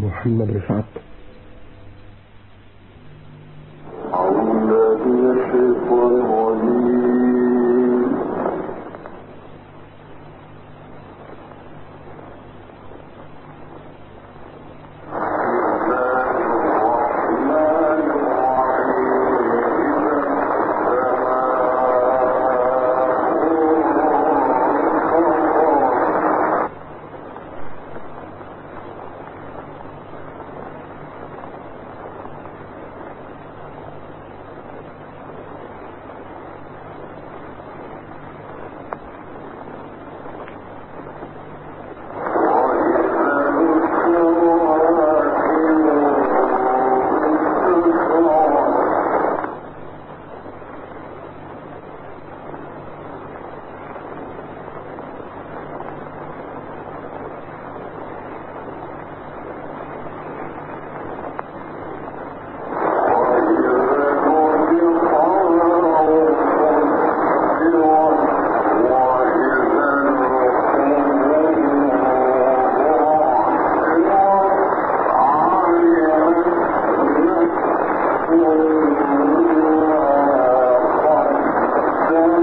محمد رفعت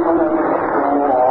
Thank you.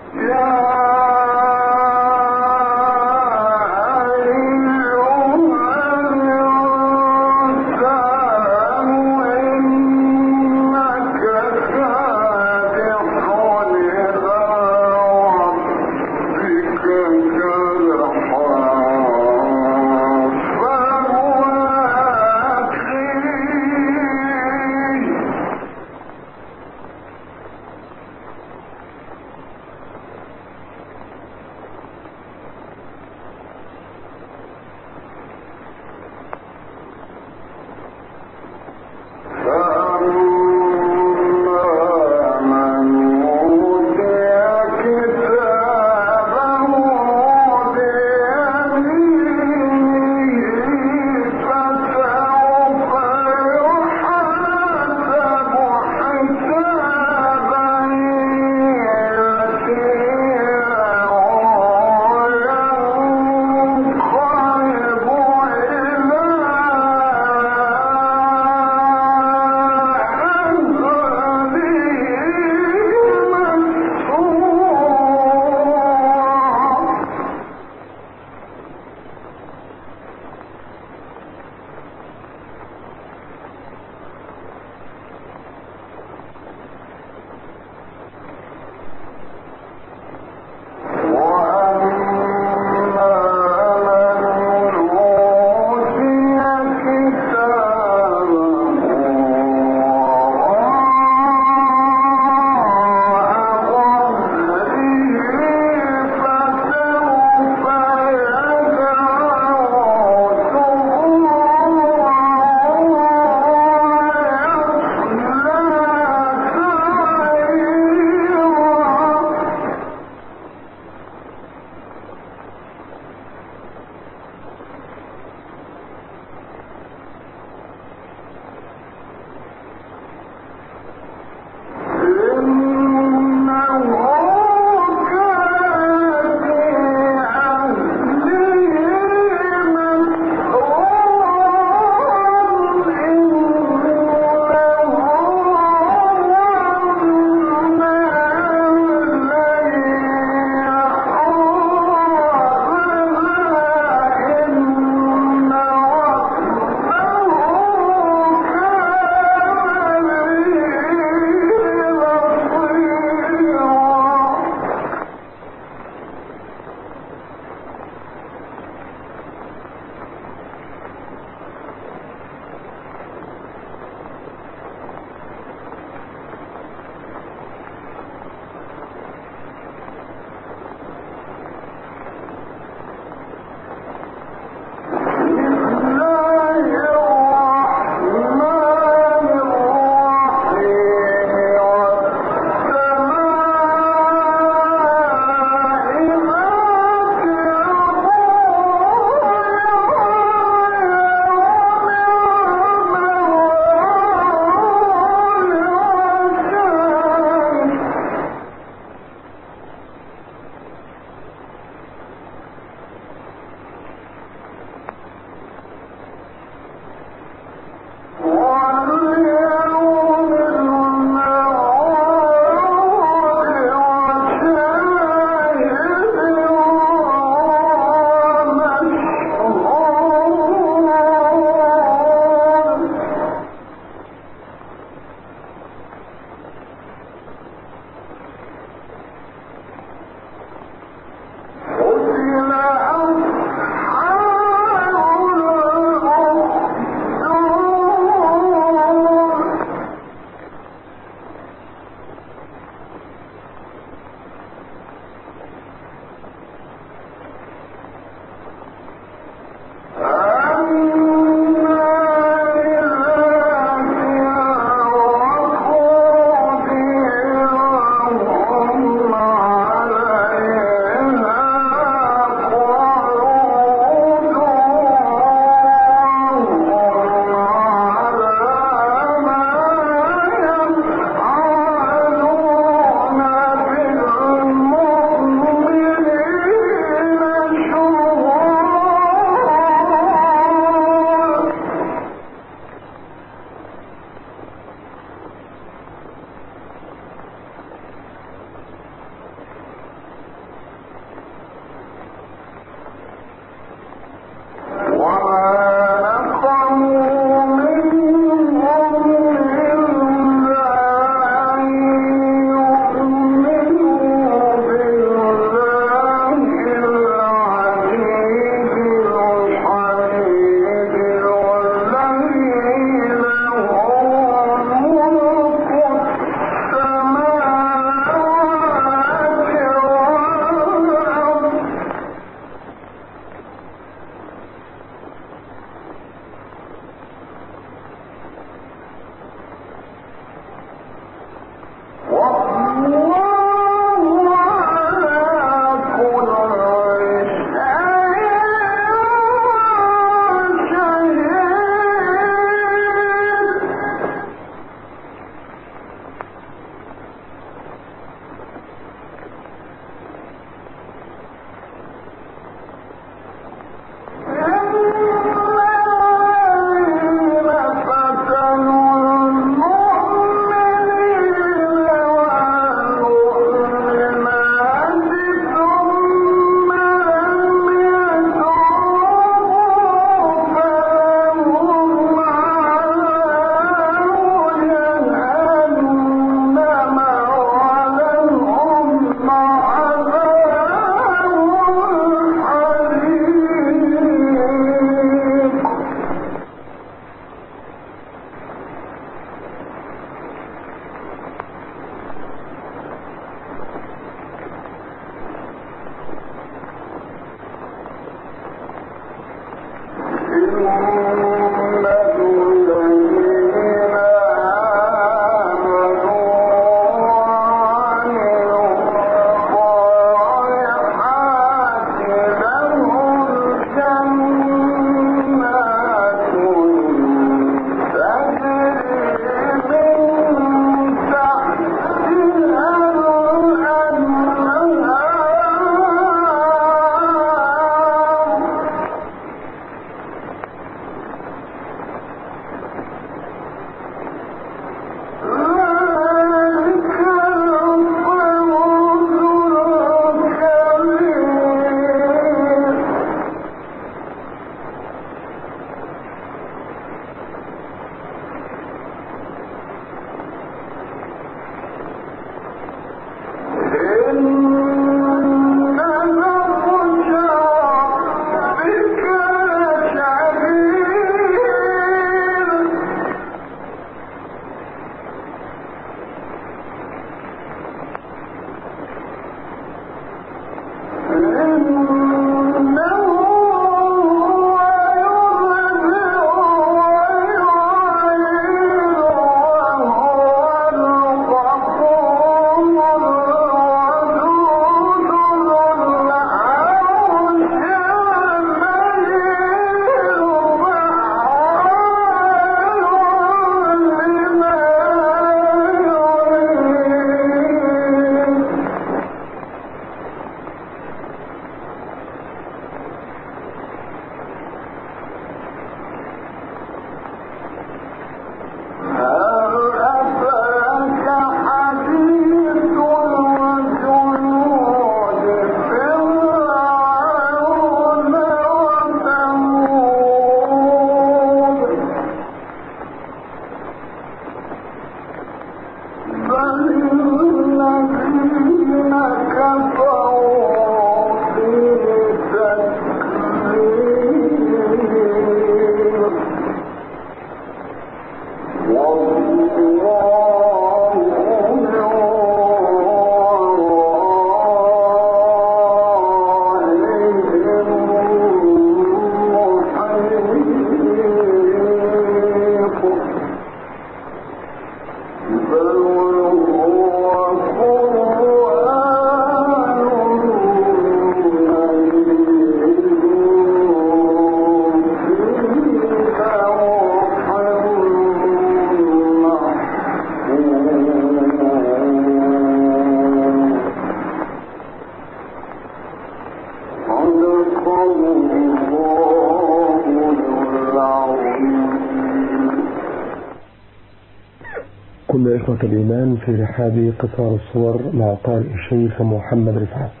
إخوة الإيمان في رحاب قصار الصور مع قارئ الشيخ محمد رفعت.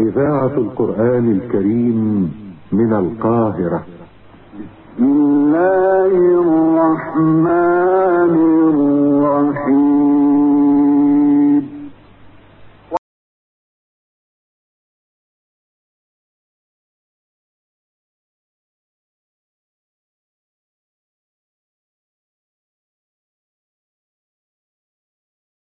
إذاعة القرآن الكريم من القاهرة. بسم الله الرحمن